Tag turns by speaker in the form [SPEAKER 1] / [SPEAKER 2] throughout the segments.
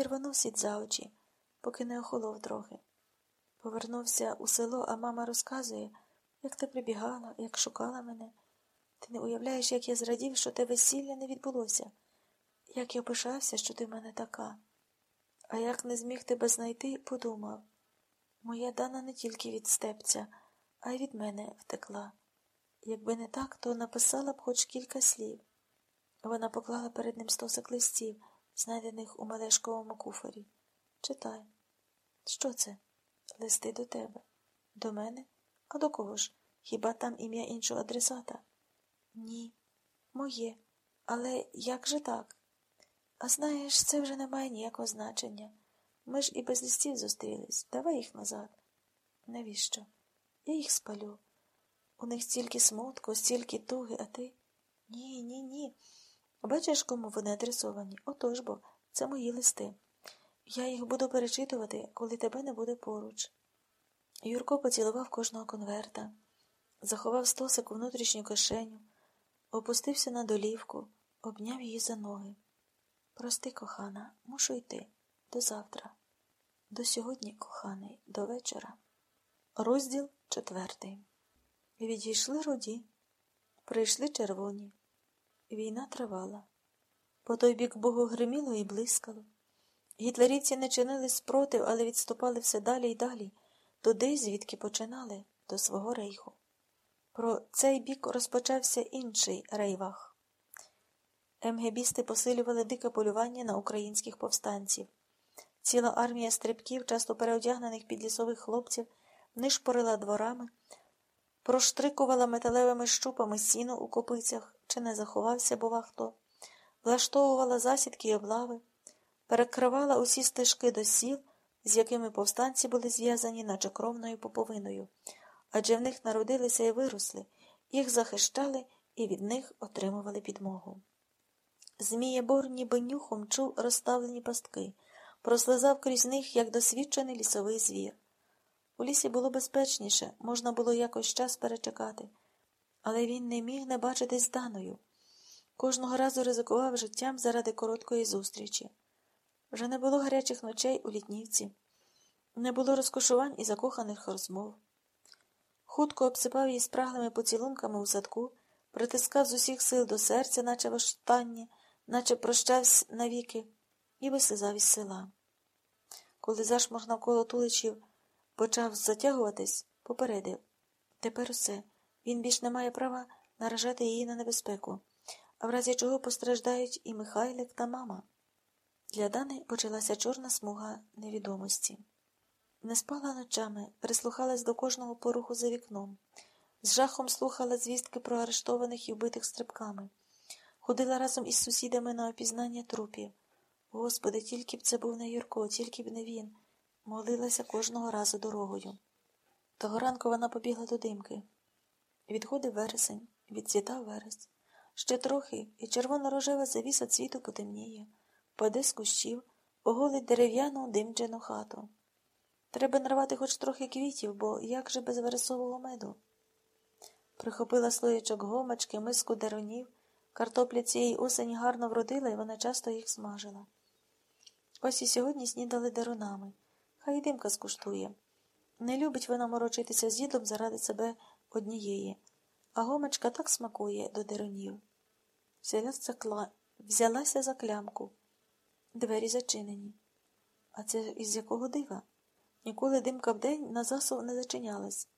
[SPEAKER 1] ти рванув світ за очі, поки не охолов трохи. Повернувся у село, а мама розказує, як ти прибігала, як шукала мене. Ти не уявляєш, як я зрадів, що те весілля не відбулося, як я пишався, що ти в мене така. А як не зміг тебе знайти, подумав. Моя дана не тільки від степця, а й від мене втекла. Якби не так, то написала б хоч кілька слів. Вона поклала перед ним стосик листів, знайдених у малешковому куфорі. Читай. Що це? Листи до тебе. До мене? А до кого ж? Хіба там ім'я іншого адресата? Ні, моє. Але як же так? А знаєш, це вже не має ніякого значення. Ми ж і без листів зустрілись. Давай їх назад. Навіщо? Я їх спалю. У них стільки смутку, стільки туги, а ти? Ні, ні, ні. Бачиш, кому вони адресовані? Отож бо, це мої листи. Я їх буду перечитувати, коли тебе не буде поруч. Юрко поцілував кожного конверта, заховав стосик у внутрішню кишеню, опустився на долівку, обняв її за ноги. Прости, кохана, мушу йти. До завтра. До сьогодні, коханий, до вечора. Розділ четвертий. Відійшли руді, прийшли червоні. Війна тривала. По той бік Богу гриміло і блискало. Гітлерівці не чинили спротив, але відступали все далі і далі, туди, звідки починали, до свого рейху. Про цей бік розпочався інший рейвах. МГБісти посилювали дике полювання на українських повстанців. Ціла армія стрибків, часто переодягнених під лісових хлопців, нишпорила дворами, проштрикувала металевими щупами сіно у копицях, чи не заховався, бува хто, влаштовувала засідки й облави, перекривала усі стежки до сіл, з якими повстанці були зв'язані, наче кровною поповиною, адже в них народилися і виросли, їх захищали і від них отримували підмогу. Змієбор ніби нюхом чув розставлені пастки, прослизав крізь них, як досвідчений лісовий звір. У лісі було безпечніше, можна було якось час перечекати, але він не міг не бачитись даною. Кожного разу ризикував життям заради короткої зустрічі. Вже не було гарячих ночей у літнівці, не було розкошувань і закоханих розмов. Хутко обсипав її спраглими поцілунками у садку, притискав з усіх сил до серця, наче воштання, наче прощався навіки, і вислизав із села. Коли зашморг навколо туличів почав затягуватись, попередив тепер усе. Він більш не має права наражати її на небезпеку, а в разі чого постраждають і Михайлик та мама. Для Дани почалася чорна смуга невідомості. Не спала ночами, прислухалась до кожного поруху за вікном, з жахом слухала звістки про арештованих і вбитих стрибками, ходила разом із сусідами на опізнання трупів. Господи, тільки б це був не Юрко, тільки б не він. Молилася кожного разу дорогою. Того ранку вона побігла до димки. Відходив вересень, відцвітав верес. Ще трохи, і червоно-рожева завіса цвіту потемніє, паде з кущів, оголить дерев'яну димчену хату. Треба нарвати хоч трохи квітів, бо як же без вересового меду? Прихопила слоєчок гомачки, миску деронів. Картопля цієї осені гарно вродила, і вона часто їх смажила. Ось і сьогодні снідали дарунами. Хай і димка скуштує. Не любить вона морочитися з дідом заради себе однієї, а гомочка так смакує до деронів. Взялася, за клямку. Двері зачинені. А це із якого дива? Ніколи димка вдень на засув не зачинялась.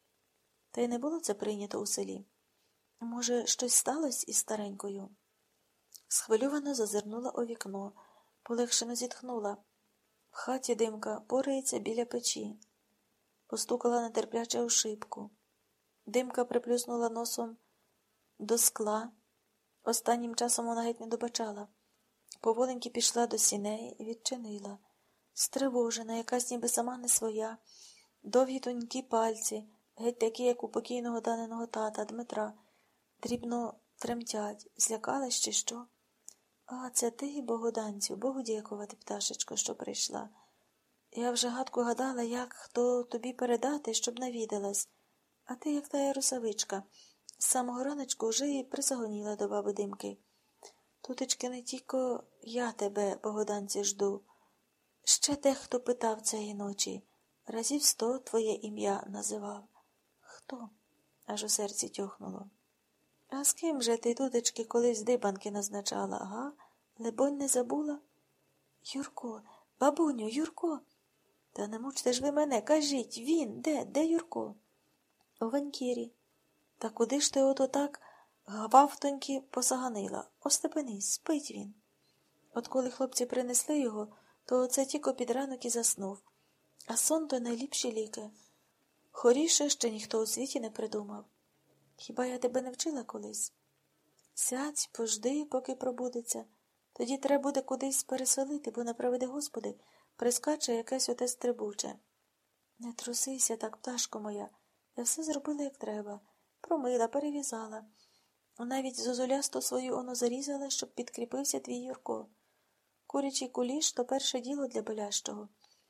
[SPEAKER 1] Та й не було це прийнято у селі. Може, щось сталося із старенькою? Схвильовано зазирнула у вікно, полегшено зітхнула. В хаті димка порається біля печі, постукала нетерпляче у шибку. Димка приплюснула носом до скла. Останнім часом вона геть не добачала. Поволеньки пішла до сіней і відчинила. Стривожена, якась ніби сама не своя, довгі тонькі пальці, геть такі, як у покійного даненого тата Дмитра, дрібно тремтять, злякалась чи що? А, це ти, Богоданцю, Богу дякувати, пташечко, що прийшла. Я вже гадку гадала, як хто тобі передати, щоб навідалась, а ти, як та ярусавичка, з самого раночку вже і присагоніла до баби димки. Тутечки не тільки я тебе, Богоданці, жду. Ще дехто питав цієї ночі, разів сто твоє ім'я називав. Хто? аж у серці тьохнуло. А з ким же ти, дудочки, колись дибанки назначала, га? Лебонь не забула? Юрко, бабуню, Юрко. Та не мучте ж ви мене, кажіть, він, де, де Юрко? У Ванькірі. Та куди ж ти ото так гвавтоньки посаганила? Остепенись, спить він. От коли хлопці принесли його, то оце тільки під ранок і заснув. А сон то найліпші ліки. Хоріше ще ніхто у світі не придумав. Хіба я тебе не вчила колись? Сядь, пожди, поки пробудеться. Тоді треба буде кудись переселити, бо не проведи Господи, прискаче якесь оте стрибуче. Не трусися так, пташко моя. Я все зробила, як треба. Промила, перев'язала. Навіть зозулясту свою оно зарізала, щоб підкріпився твій Юрко. Курячий куліш то перше діло для болящого.